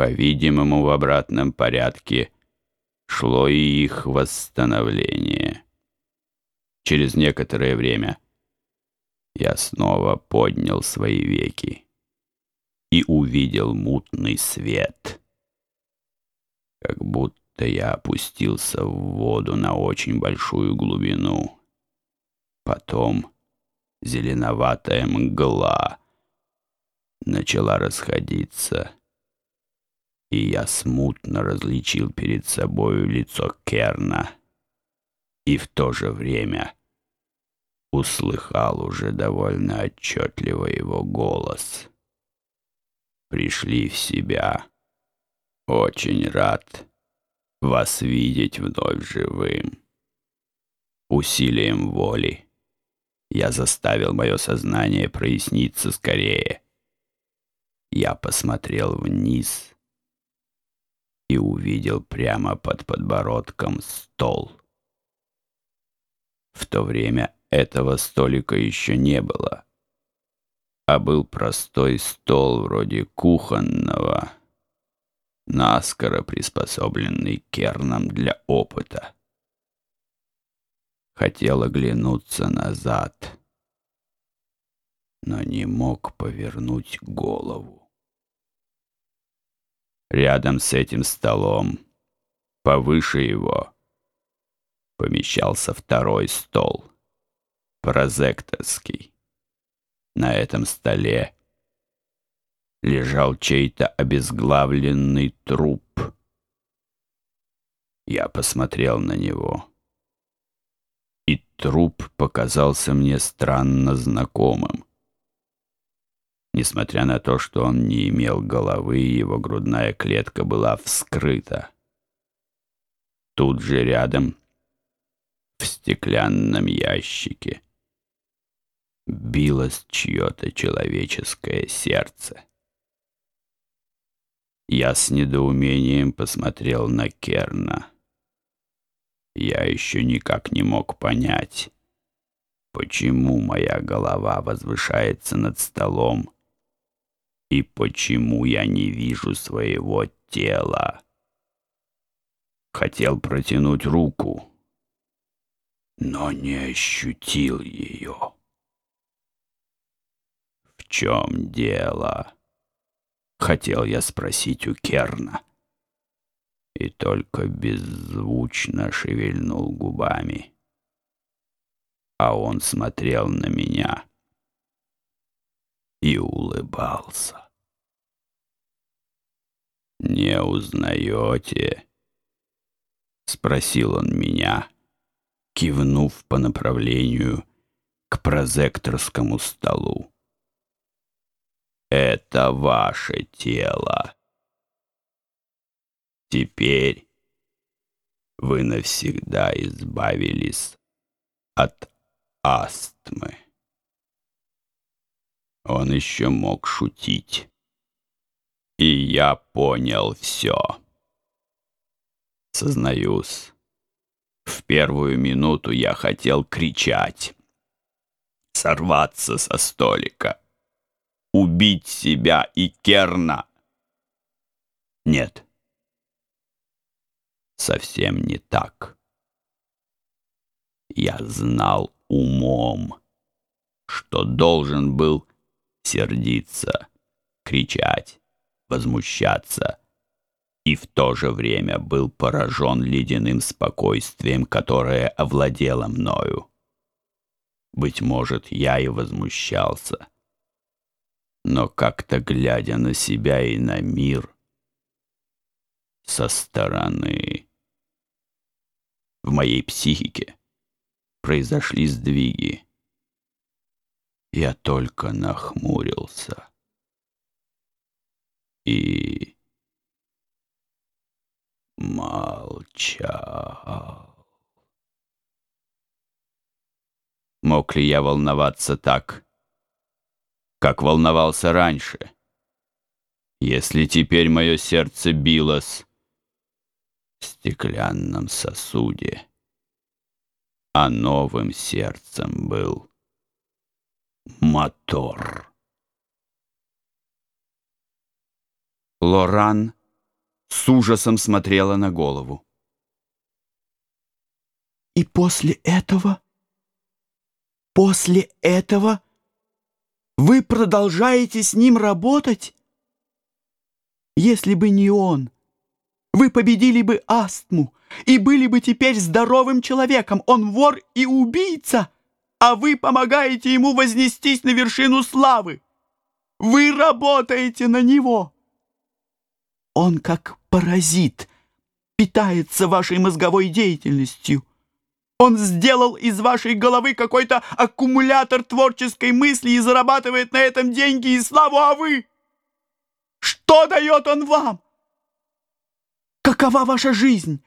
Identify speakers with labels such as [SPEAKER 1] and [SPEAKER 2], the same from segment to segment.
[SPEAKER 1] По-видимому, в обратном порядке шло и их восстановление. Через некоторое время я снова поднял свои веки и увидел мутный свет, как будто я опустился в воду на очень большую глубину. Потом зеленоватая мгла начала расходиться, и я смутно различил перед собою лицо Керна и в то же время услыхал уже довольно отчетливо его голос. Пришли в себя. Очень рад вас видеть вновь живым. Усилием воли я заставил мое сознание проясниться скорее. Я посмотрел вниз и увидел прямо под подбородком стол. В то время этого столика еще не было, а был простой стол вроде кухонного, наскоро приспособленный керном для опыта. Хотел оглянуться назад, но не мог повернуть голову. Рядом с этим столом, повыше его, помещался второй стол, прозекторский. На этом столе лежал чей-то обезглавленный труп. Я посмотрел на него, и труп показался мне странно знакомым. Несмотря на то, что он не имел головы, его грудная клетка была вскрыта. Тут же рядом, в стеклянном ящике, билось чье-то человеческое сердце. Я с недоумением посмотрел на Керна. Я еще никак не мог понять, почему моя голова возвышается над столом и почему я не вижу своего тела. Хотел протянуть руку, но не ощутил ее чем дело?» Хотел я спросить у Керна. И только беззвучно шевельнул губами. А он смотрел на меня и улыбался. «Не узнаете?» — спросил он меня, кивнув по направлению к прозекторскому столу это ваше тело. Теперь вы навсегда избавились от астмы. Он еще мог шутить. И я понял все. Сознаюсь, в первую минуту я хотел кричать, сорваться со столика убить себя и Керна. Нет, совсем не так. Я знал умом, что должен был сердиться, кричать, возмущаться, и в то же время был поражен ледяным спокойствием, которое овладело мною. Быть может, я и возмущался, но как-то глядя на себя и на мир со стороны. В моей психике произошли сдвиги. Я только нахмурился. И молчал. Мог ли я волноваться так, как волновался раньше. Если теперь мое сердце билось в стеклянном сосуде, а новым сердцем был мотор.
[SPEAKER 2] Лоран
[SPEAKER 1] с ужасом смотрела на голову.
[SPEAKER 2] И после этого, после этого вы продолжаете с ним работать? Если бы не он, вы победили бы астму и были бы теперь здоровым человеком. Он вор и убийца, а вы помогаете ему вознестись на вершину славы. Вы работаете на него. Он как паразит питается вашей мозговой деятельностью. Он сделал из вашей головы какой-то аккумулятор творческой мысли и зарабатывает на этом деньги и славу, а вы? Что дает он вам? Какова ваша жизнь?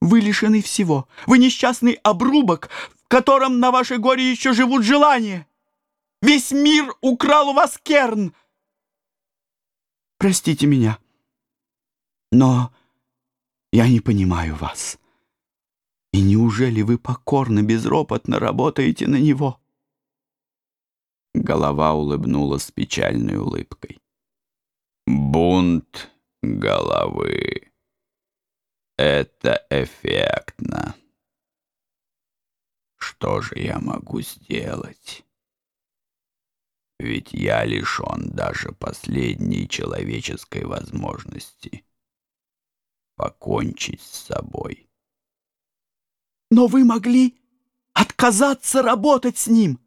[SPEAKER 2] Вы лишены всего. Вы несчастный обрубок, котором на ваше горе еще живут желания. Весь мир украл у вас керн. Простите меня, но я не понимаю вас. И неужели вы покорно, безропотно работаете на него?»
[SPEAKER 1] Голова улыбнулась печальной улыбкой. «Бунт головы. Это эффектно. Что же я могу сделать? Ведь я лишен даже последней человеческой возможности покончить с собой».
[SPEAKER 2] Но вы могли отказаться работать с ним.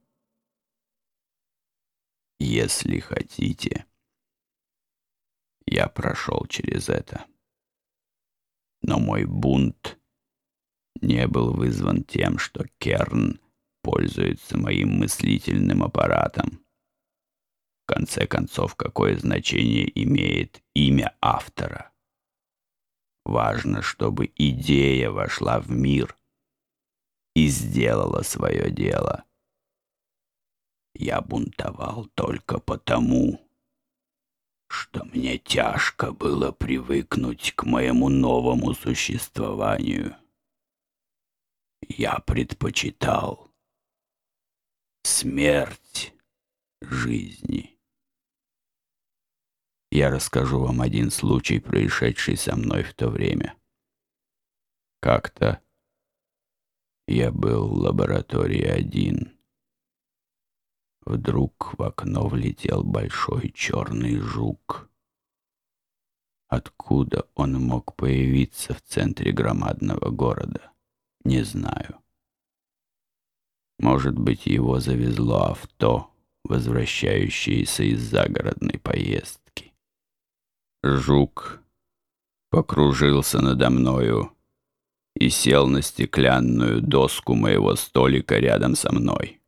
[SPEAKER 1] Если хотите, я прошел через это. Но мой бунт не был вызван тем, что Керн пользуется моим мыслительным аппаратом. В конце концов, какое значение имеет имя автора? Важно, чтобы идея вошла в мир — и сделала свое дело. Я бунтовал только потому, что мне тяжко было привыкнуть к моему новому существованию. Я предпочитал смерть жизни. Я расскажу вам один случай, происшедший со мной в то время. Как-то я был в лаборатории один. Вдруг в окно влетел большой черный жук. Откуда он мог появиться в центре громадного города, не знаю. Может быть, его завезло авто, возвращающееся из загородной поездки. Жук покружился надо мною, и сел на стеклянную доску моего столика рядом со мной.